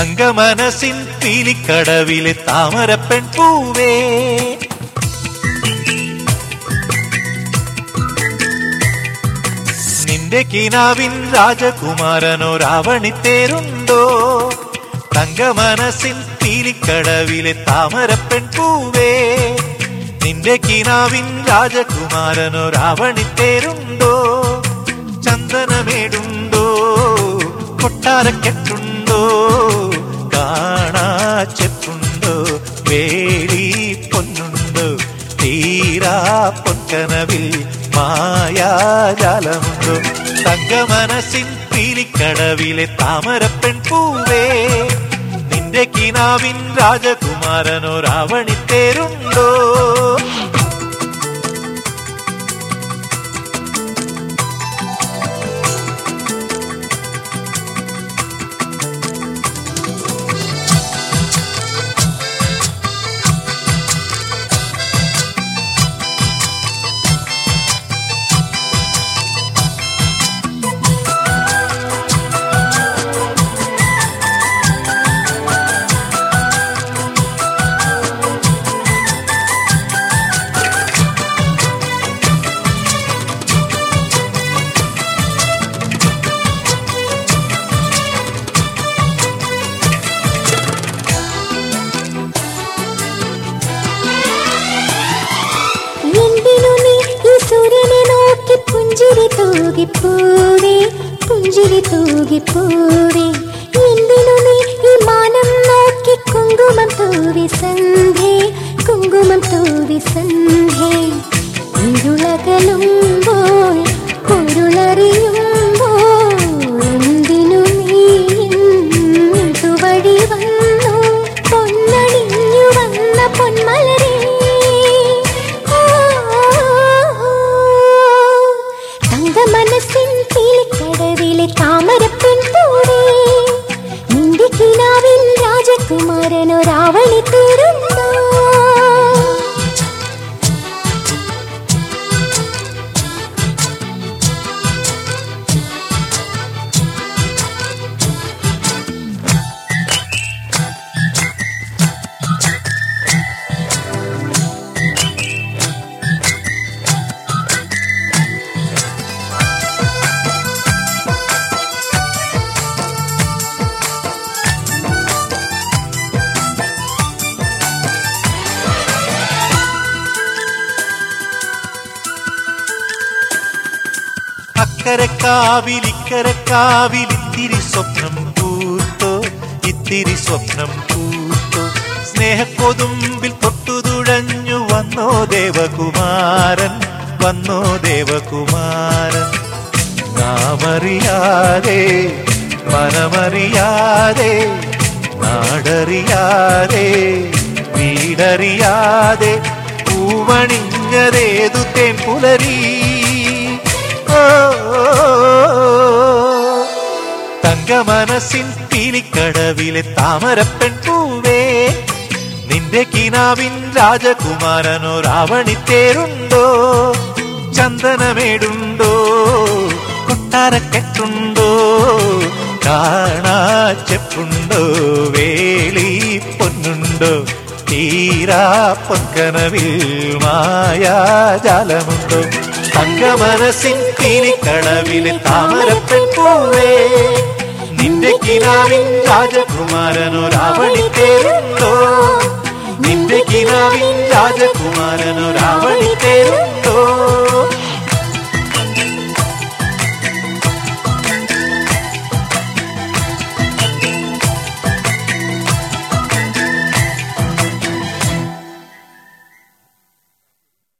തങ്കമനസിൻ പീലിക്കടവിലെ താമരപ്പെൺ പൂവേ. നിന്റെ കിനാവിൻ രാജകുമാരനോ രാവണിത്തേരുണ്ടോ തങ്കമനസിൻ പീലിക്കടവിലെ താമരപ്പെൺ പൂവേ. നിന്റെ കിനാവിൻ രാജകുമാരനോ രാവണിത്തേരുണ്ടോ ചന്ദനമേടുണ്ടോ? കൊട്ടാരക്കെട്ടുണ്ടോ? കാണാച്ചെപ്പുണ്ടോ വേളി പൊന്നുണ്ടോ? തീരാ പൊൻകനവിൽ മായാജാലമുണ്ടോ? തങ്കമനസിൻ പീലിക്കടവിലെ താമരപ്പെൺ പൂവേ നിന്റെ കിനാവിൻ രാജകുമാരനോ രാവണിത്തേരുണ്ടോ തൂകിപ്പൂവേ പുഞ്ചിരി തൂകിപ്പൂവേ എന്തിനു നീ ഈ മാനം നോക്കി കുങ്കുമം തൂവി സന്ധി കുങ്കുമം തൂവി സന്ധ്യേ? തങ്ക മനസ്സിൻ പീലിക്കടവിലെ താമരപ്പെൺ ഇത്തിരി സ്വപ്നം പൂത്തോ ഇത്തിരി സ്വപ്നം പൂത്തോ. സ്നേഹക്കൊതുമ്പിൽ തൊട്ടുതുഴഞ്ഞു വന്നോ ദേവകുമാരൻ വന്നോ ദേവകുമാരൻ. നാമറിയാതെ മനമറിയാതെ നാടറിയാതെ വീടറിയാതെ പൂവണിഞ്ഞതേതു തേൻ പുലരീ തങ്കമനസിൻ പീലിക്കടവിലെ താമരപ്പെൺ പൂവേ നിന്റെ കിനാവിൻ രാജകുമാരനോ രാവണിത്തേരുണ്ടോ ചന്ദനമേടുണ്ടോ? കൊട്ടാരക്കെട്ടുണ്ടോ? കാണാച്ചെപ്പുണ്ടോ വേളി പൊന്നുണ്ടോ? തീരാ പൊൻകനവിൽ മായാജാലമുണ്ടോ? തങ്കമനസിൻ പീലിക്കടവിലെ താമരപ്പെൺ പൂവേ നിന്റെ കിനാവിൻ രാജകുമാരനോ രാവണിത്തേരുണ്ടോ നിന്റെ കിനാവിൻ രാജകുമാരനോ രാവണിത്തേരുണ്ടോ